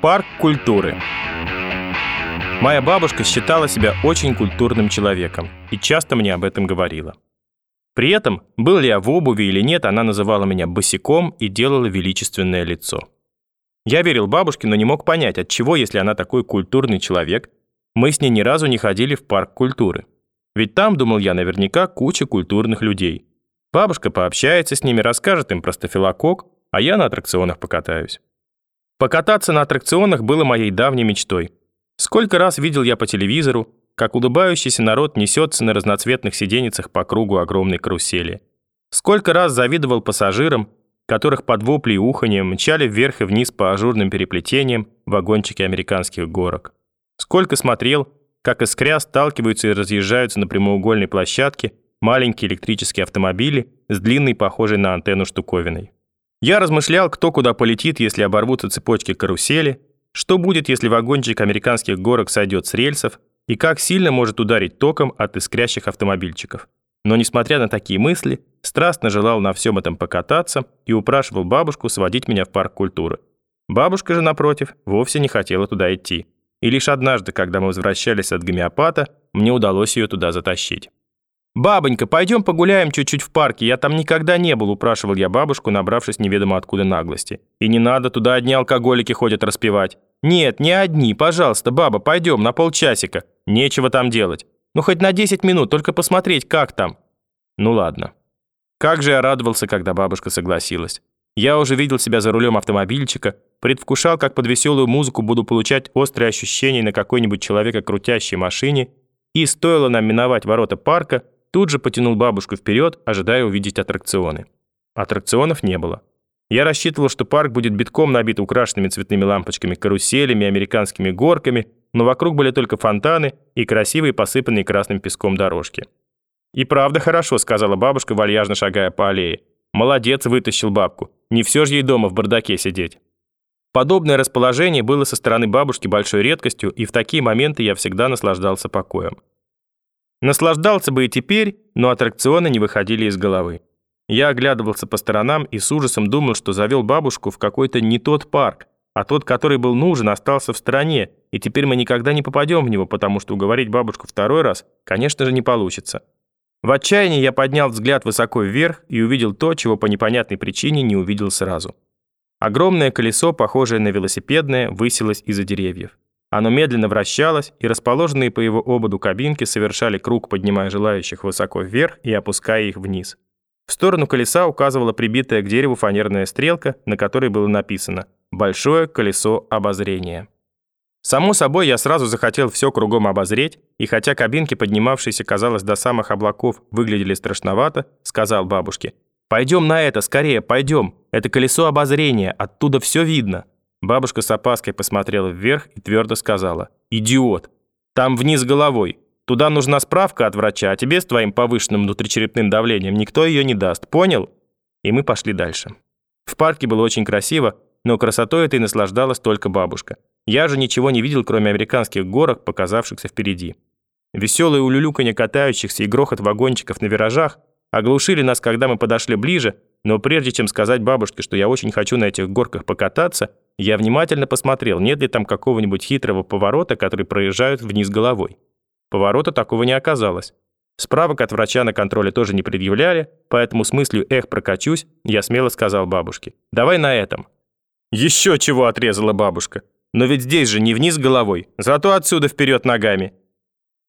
Парк культуры. Моя бабушка считала себя очень культурным человеком и часто мне об этом говорила. При этом, был ли я в обуви или нет, она называла меня босиком и делала величественное лицо. Я верил бабушке, но не мог понять, от чего, если она такой культурный человек, мы с ней ни разу не ходили в парк культуры. Ведь там, думал я, наверняка куча культурных людей. Бабушка пообщается с ними, расскажет им про стафилококк, а я на аттракционах покатаюсь. Покататься на аттракционах было моей давней мечтой. Сколько раз видел я по телевизору, как улыбающийся народ несется на разноцветных сиденьицах по кругу огромной карусели. Сколько раз завидовал пассажирам, которых под вопли и уханье мчали вверх и вниз по ажурным переплетениям вагончики американских горок. Сколько смотрел, как искря сталкиваются и разъезжаются на прямоугольной площадке маленькие электрические автомобили с длинной, похожей на антенну штуковиной. Я размышлял, кто куда полетит, если оборвутся цепочки карусели, что будет, если вагончик американских горок сойдет с рельсов, и как сильно может ударить током от искрящих автомобильчиков. Но, несмотря на такие мысли, страстно желал на всем этом покататься и упрашивал бабушку сводить меня в парк культуры. Бабушка же, напротив, вовсе не хотела туда идти. И лишь однажды, когда мы возвращались от гомеопата, мне удалось ее туда затащить. «Бабонька, пойдем погуляем чуть-чуть в парке, я там никогда не был», упрашивал я бабушку, набравшись неведомо откуда наглости. «И не надо, туда одни алкоголики ходят распевать». «Нет, не одни, пожалуйста, баба, пойдем на полчасика. Нечего там делать. Ну хоть на 10 минут, только посмотреть, как там». Ну ладно. Как же я радовался, когда бабушка согласилась. Я уже видел себя за рулем автомобильчика, предвкушал, как под веселую музыку буду получать острые ощущения на какой-нибудь человека крутящей машине, и стоило нам миновать ворота парка, Тут же потянул бабушку вперед, ожидая увидеть аттракционы. Аттракционов не было. Я рассчитывал, что парк будет битком набит украшенными цветными лампочками, каруселями, американскими горками, но вокруг были только фонтаны и красивые посыпанные красным песком дорожки. «И правда хорошо», — сказала бабушка, вальяжно шагая по аллее. «Молодец, вытащил бабку. Не все же ей дома в бардаке сидеть». Подобное расположение было со стороны бабушки большой редкостью, и в такие моменты я всегда наслаждался покоем. Наслаждался бы и теперь, но аттракционы не выходили из головы. Я оглядывался по сторонам и с ужасом думал, что завел бабушку в какой-то не тот парк, а тот, который был нужен, остался в стороне, и теперь мы никогда не попадем в него, потому что уговорить бабушку второй раз, конечно же, не получится. В отчаянии я поднял взгляд высоко вверх и увидел то, чего по непонятной причине не увидел сразу. Огромное колесо, похожее на велосипедное, высилось из-за деревьев. Оно медленно вращалось, и расположенные по его ободу кабинки совершали круг, поднимая желающих высоко вверх и опуская их вниз. В сторону колеса указывала прибитая к дереву фанерная стрелка, на которой было написано «Большое колесо обозрения». Само собой, я сразу захотел все кругом обозреть, и хотя кабинки, поднимавшиеся, казалось, до самых облаков, выглядели страшновато, сказал бабушке, «Пойдем на это, скорее, пойдем, это колесо обозрения, оттуда все видно». Бабушка с опаской посмотрела вверх и твердо сказала. «Идиот! Там вниз головой. Туда нужна справка от врача, а тебе с твоим повышенным внутричерепным давлением никто ее не даст. Понял?» И мы пошли дальше. В парке было очень красиво, но красотой этой наслаждалась только бабушка. Я же ничего не видел, кроме американских горок, показавшихся впереди. Веселые улюлюканье катающихся и грохот вагончиков на виражах оглушили нас, когда мы подошли ближе, но прежде чем сказать бабушке, что я очень хочу на этих горках покататься, я внимательно посмотрел, нет ли там какого-нибудь хитрого поворота, который проезжают вниз головой. Поворота такого не оказалось. Справок от врача на контроле тоже не предъявляли, поэтому с мыслью «эх, прокачусь» я смело сказал бабушке «давай на этом». «Еще чего!» – отрезала бабушка. «Но ведь здесь же не вниз головой, зато отсюда вперед ногами».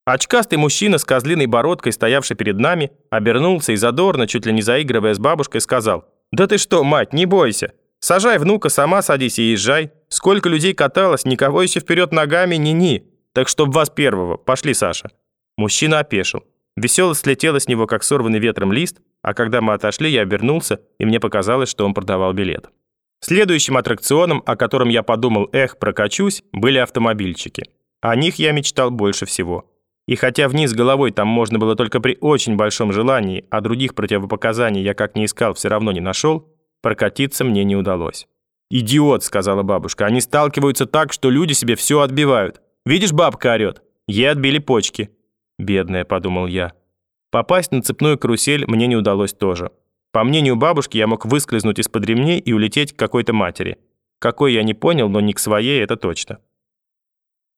Очкастый мужчина с козлиной бородкой, стоявший перед нами, обернулся и задорно, чуть ли не заигрывая с бабушкой, сказал «Да ты что, мать, не бойся, Сажай внука, сама садись и езжай. Сколько людей каталось, никого еще вперед ногами ни-ни. Так чтоб вас первого. Пошли, Саша». Мужчина опешил. Веселость слетела с него, как сорванный ветром лист, а когда мы отошли, я обернулся, и мне показалось, что он продавал билет. Следующим аттракционом, о котором я подумал, эх, прокачусь, были автомобильчики. О них я мечтал больше всего. И хотя вниз головой там можно было только при очень большом желании, а других противопоказаний я как не искал, все равно не нашел, Прокатиться мне не удалось. «Идиот», — сказала бабушка, — «они сталкиваются так, что люди себе все отбивают. Видишь, бабка орет. Ей отбили почки». «Бедная», — подумал я. Попасть на цепную карусель мне не удалось тоже. По мнению бабушки, я мог выскользнуть из-под ремней и улететь к какой-то матери. Какой я не понял, но не к своей, это точно.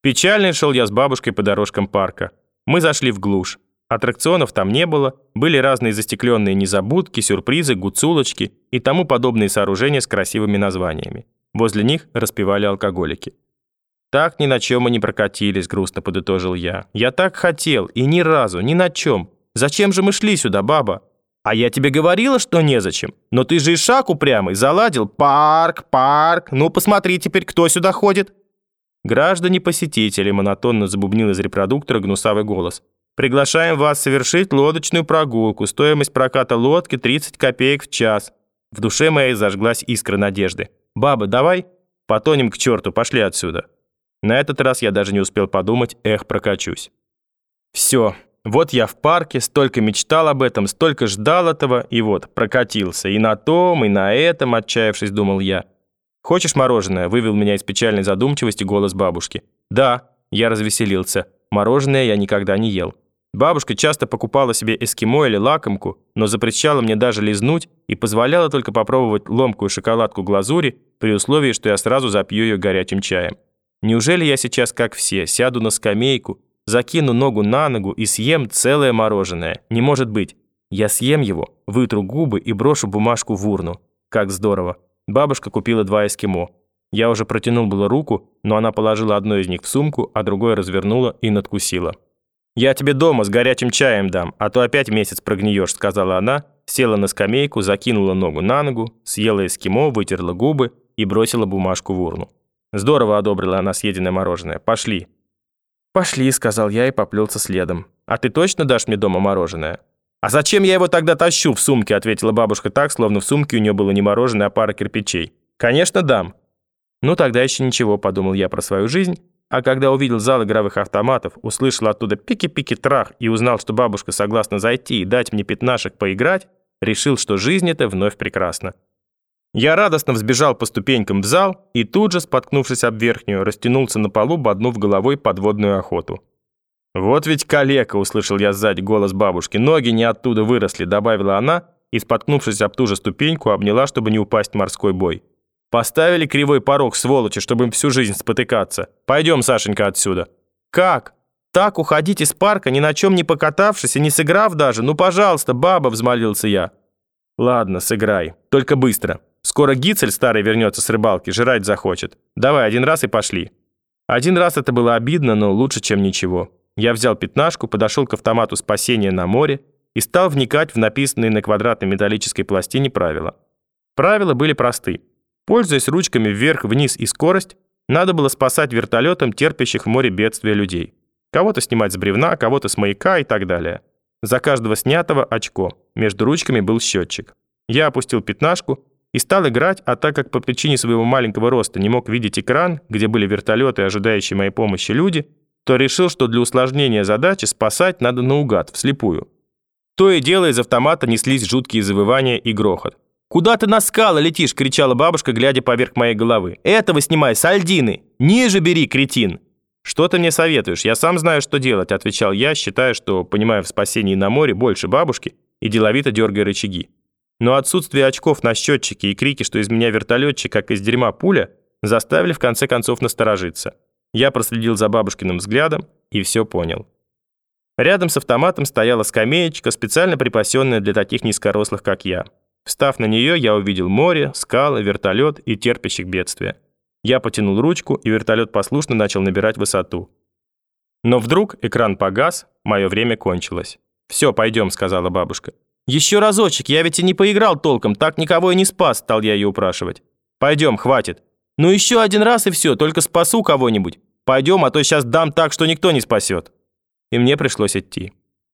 Печальный шел я с бабушкой по дорожкам парка. Мы зашли в глушь. Аттракционов там не было, были разные застекленные незабудки, сюрпризы, гуцулочки и тому подобные сооружения с красивыми названиями. Возле них распевали алкоголики. «Так ни на чем мы не прокатились», — грустно подытожил я. «Я так хотел, и ни разу, ни на чем. Зачем же мы шли сюда, баба?» «А я тебе говорила, что незачем. Но ты же и шаг упрямый, заладил. Парк, парк. Ну, посмотри теперь, кто сюда ходит». «Граждане-посетители», — монотонно забубнил из репродуктора гнусавый голос. Приглашаем вас совершить лодочную прогулку. Стоимость проката лодки 30 копеек в час». В душе моей зажглась искра надежды. «Баба, давай потонем к черту, пошли отсюда». На этот раз я даже не успел подумать, эх, прокачусь. Все, вот я в парке, столько мечтал об этом, столько ждал этого, и вот, прокатился. И на том, и на этом, отчаявшись, думал я. «Хочешь мороженое?» – вывел меня из печальной задумчивости голос бабушки. «Да», – я развеселился. Мороженое я никогда не ел. Бабушка часто покупала себе эскимо или лакомку, но запрещала мне даже лизнуть и позволяла только попробовать ломкую шоколадку глазури при условии, что я сразу запью ее горячим чаем. Неужели я сейчас, как все, сяду на скамейку, закину ногу на ногу и съем целое мороженое? Не может быть. Я съем его, вытру губы и брошу бумажку в урну. Как здорово. Бабушка купила два эскимо. Я уже протянул было руку, но она положила одно из них в сумку, а другое развернула и надкусила. «Я тебе дома с горячим чаем дам, а то опять месяц прогниешь», сказала она, села на скамейку, закинула ногу на ногу, съела эскимо, вытерла губы и бросила бумажку в урну. Здорово одобрила она съеденное мороженое. «Пошли». «Пошли», — сказал я и поплелся следом. «А ты точно дашь мне дома мороженое?» «А зачем я его тогда тащу в сумке?» — ответила бабушка так, словно в сумке у нее было не мороженое, а пара кирпичей. «Конечно дам». «Ну тогда еще ничего», — подумал я про свою жизнь а когда увидел зал игровых автоматов, услышал оттуда пики-пики-трах и узнал, что бабушка согласна зайти и дать мне пятнашек поиграть, решил, что жизнь эта вновь прекрасна. Я радостно взбежал по ступенькам в зал и тут же, споткнувшись об верхнюю, растянулся на полу, боднув головой подводную охоту. «Вот ведь калека!» — услышал я сзади голос бабушки. «Ноги не оттуда выросли», — добавила она, и, споткнувшись об ту же ступеньку, обняла, чтобы не упасть морской бой. Поставили кривой порог, сволочи, чтобы им всю жизнь спотыкаться. Пойдем, Сашенька, отсюда». «Как? Так уходить из парка, ни на чем не покатавшись и не сыграв даже? Ну, пожалуйста, баба», — взмолился я. «Ладно, сыграй. Только быстро. Скоро Гицель старый вернется с рыбалки, жрать захочет. Давай, один раз и пошли». Один раз это было обидно, но лучше, чем ничего. Я взял пятнашку, подошел к автомату спасения на море и стал вникать в написанные на квадратной металлической пластине правила. Правила были просты. Пользуясь ручками вверх-вниз и скорость, надо было спасать вертолетом терпящих в море бедствия людей. Кого-то снимать с бревна, кого-то с маяка и так далее. За каждого снятого очко. Между ручками был счетчик. Я опустил пятнашку и стал играть, а так как по причине своего маленького роста не мог видеть экран, где были вертолеты, ожидающие моей помощи люди, то решил, что для усложнения задачи спасать надо наугад, вслепую. То и дело из автомата неслись жуткие завывания и грохот. «Куда ты на скалы летишь?» – кричала бабушка, глядя поверх моей головы. «Этого снимай, сальдины! Ниже бери, кретин!» «Что ты мне советуешь? Я сам знаю, что делать», – отвечал я, считая, что понимаю в спасении на море больше бабушки и деловито дергая рычаги. Но отсутствие очков на счетчике и крики, что из меня вертолетчик, как из дерьма пуля, заставили в конце концов насторожиться. Я проследил за бабушкиным взглядом и все понял. Рядом с автоматом стояла скамеечка, специально припасенная для таких низкорослых, как я. Встав на нее, я увидел море, скалы, вертолет и терпящих бедствия. Я потянул ручку, и вертолет послушно начал набирать высоту. Но вдруг экран погас, мое время кончилось. «Все, пойдем», — сказала бабушка. «Еще разочек, я ведь и не поиграл толком, так никого и не спас», — стал я ее упрашивать. «Пойдем, хватит». «Ну еще один раз и все, только спасу кого-нибудь. Пойдем, а то сейчас дам так, что никто не спасет». И мне пришлось идти.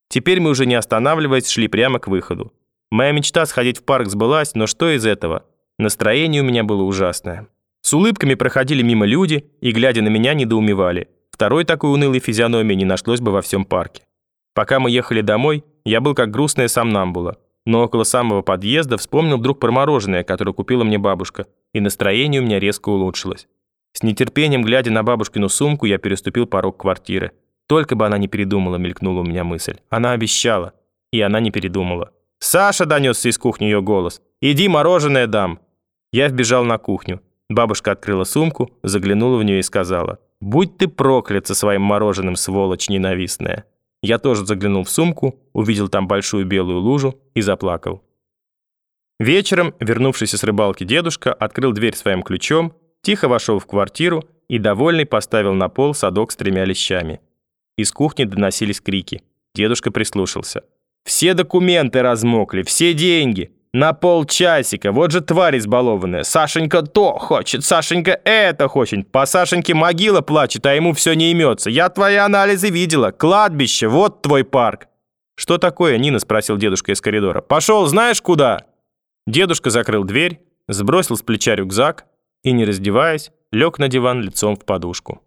Теперь мы уже не останавливаясь шли прямо к выходу. Моя мечта сходить в парк сбылась, но что из этого? Настроение у меня было ужасное. С улыбками проходили мимо люди и, глядя на меня, недоумевали. Второй такой унылой физиономии не нашлось бы во всем парке. Пока мы ехали домой, я был как грустная сомнамбула. Но около самого подъезда вспомнил вдруг про мороженое, которое купила мне бабушка, и настроение у меня резко улучшилось. С нетерпением, глядя на бабушкину сумку, я переступил порог квартиры. Только бы она не передумала, мелькнула у меня мысль. Она обещала, и она не передумала. «Саша!» – донесся из кухни ее голос. «Иди, мороженое дам!» Я вбежал на кухню. Бабушка открыла сумку, заглянула в нее и сказала, «Будь ты проклят со своим мороженым, сволочь ненавистная». Я тоже заглянул в сумку, увидел там большую белую лужу и заплакал. Вечером, вернувшийся с рыбалки дедушка, открыл дверь своим ключом, тихо вошел в квартиру и, довольный, поставил на пол садок с тремя лещами. Из кухни доносились крики. Дедушка прислушался. «Все документы размокли, все деньги!» На полчасика, вот же тварь избалованная. Сашенька то хочет, Сашенька это хочет. По Сашеньке могила плачет, а ему все не имется. Я твои анализы видела. Кладбище, вот твой парк. Что такое, Нина, спросил дедушка из коридора. Пошел, знаешь куда? Дедушка закрыл дверь, сбросил с плеча рюкзак и, не раздеваясь, лег на диван лицом в подушку.